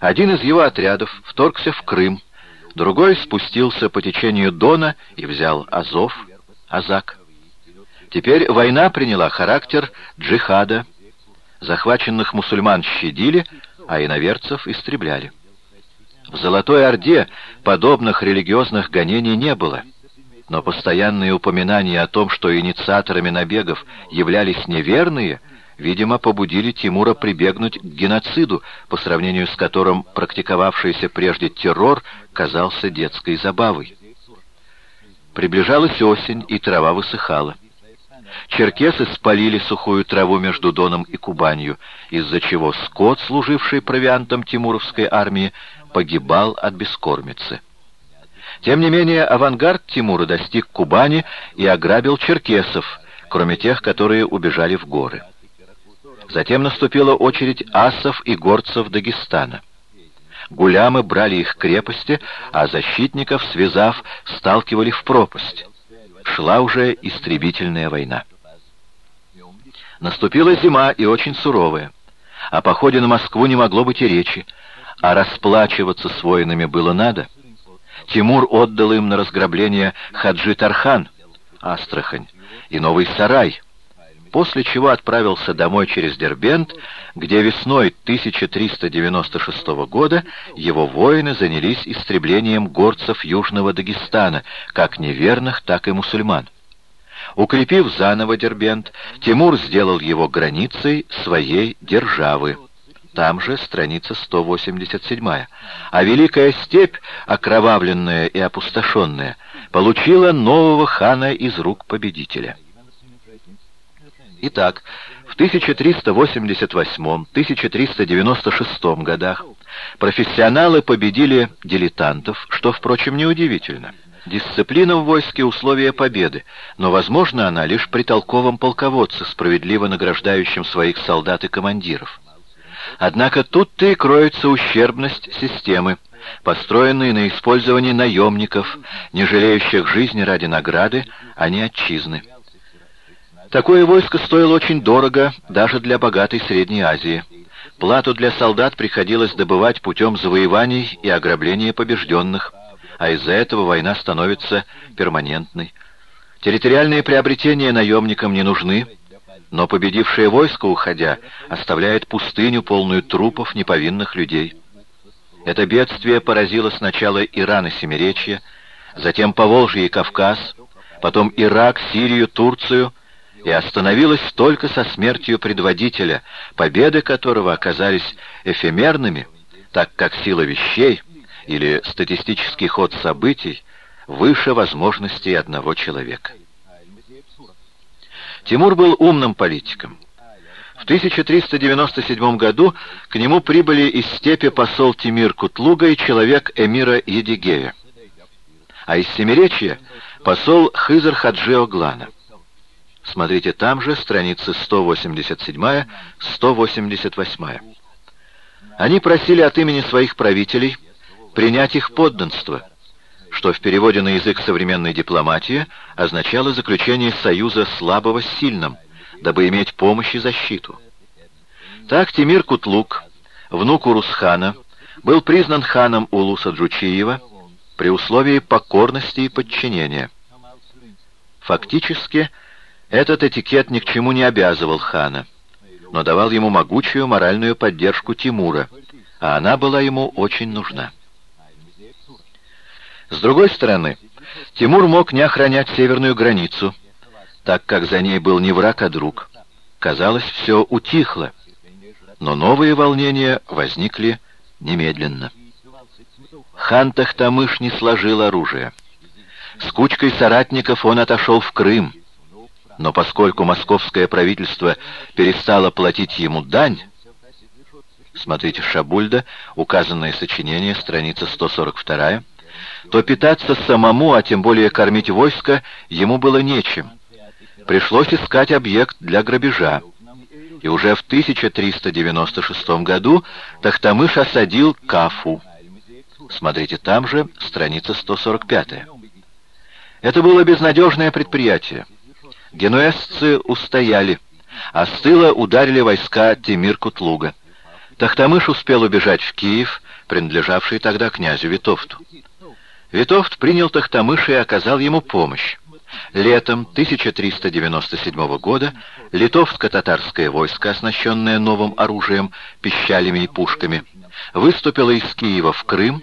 Один из его отрядов вторгся в Крым, другой спустился по течению Дона и взял Азов, Азак. Теперь война приняла характер джихада. Захваченных мусульман щадили, а иноверцев истребляли. В Золотой Орде подобных религиозных гонений не было, но постоянные упоминания о том, что инициаторами набегов являлись неверные, видимо, побудили Тимура прибегнуть к геноциду, по сравнению с которым практиковавшийся прежде террор казался детской забавой. Приближалась осень, и трава высыхала. Черкесы спалили сухую траву между Доном и Кубанью, из-за чего скот, служивший провиантом Тимуровской армии, погибал от бескормицы. Тем не менее, авангард Тимура достиг Кубани и ограбил черкесов, кроме тех, которые убежали в горы. Затем наступила очередь асов и горцев Дагестана. Гулямы брали их крепости, а защитников, связав, сталкивали в пропасть. Шла уже истребительная война. Наступила зима и очень суровая. О походе на Москву не могло быть и речи, а расплачиваться с воинами было надо. Тимур отдал им на разграбление Хаджи Тархан, Астрахань, и Новый Сарай — после чего отправился домой через Дербент, где весной 1396 года его воины занялись истреблением горцев Южного Дагестана, как неверных, так и мусульман. Укрепив заново Дербент, Тимур сделал его границей своей державы. Там же страница 187. А Великая Степь, окровавленная и опустошенная, получила нового хана из рук победителя. Итак, в 1388-1396 годах профессионалы победили дилетантов, что, впрочем, неудивительно. Дисциплина в войске — условие победы, но возможно она лишь при толковом полководце, справедливо награждающем своих солдат и командиров. Однако тут-то и кроется ущербность системы, построенной на использовании наемников, не жалеющих жизни ради награды, а не отчизны. Такое войско стоило очень дорого даже для богатой Средней Азии. Плату для солдат приходилось добывать путем завоеваний и ограбления побежденных, а из-за этого война становится перманентной. Территориальные приобретения наемникам не нужны, но победившее войско, уходя, оставляет пустыню, полную трупов неповинных людей. Это бедствие поразило сначала Иран и Семиречье, затем Поволжье и Кавказ, потом Ирак, Сирию, Турцию — и остановилась только со смертью предводителя, победы которого оказались эфемерными, так как сила вещей или статистический ход событий выше возможностей одного человека. Тимур был умным политиком. В 1397 году к нему прибыли из степи посол Тимир Кутлуга и человек эмира Едигея, а из Семиречья посол Хызар Хаджи Оглана. Смотрите там же, страницы 187-188. Они просили от имени своих правителей принять их подданство, что в переводе на язык современной дипломатии означало заключение союза слабого с сильным, дабы иметь помощь и защиту. Так Тимир Кутлук, внук Урусхана, был признан ханом Улуса Джучиева при условии покорности и подчинения. Фактически, этот этикет ни к чему не обязывал хана, но давал ему могучую моральную поддержку Тимура, а она была ему очень нужна. С другой стороны, Тимур мог не охранять северную границу, так как за ней был не враг, а друг. Казалось, все утихло, но новые волнения возникли немедленно. Хан Тахтамыш не сложил оружие. С кучкой соратников он отошел в Крым, но поскольку московское правительство перестало платить ему дань, смотрите Шабульда, указанное сочинение, страница 142, то питаться самому, а тем более кормить войско, ему было нечем. Пришлось искать объект для грабежа. И уже в 1396 году Тахтамыш осадил Кафу. Смотрите там же, страница 145. Это было безнадежное предприятие. Генуэзцы устояли, а с тыла ударили войска Тимир-Кутлуга. Тахтамыш успел убежать в Киев, принадлежавший тогда князю Витовту. Витовт принял Тахтамыша и оказал ему помощь. Летом 1397 года литовско-татарское войско, оснащенное новым оружием, пищалями и пушками, выступило из Киева в Крым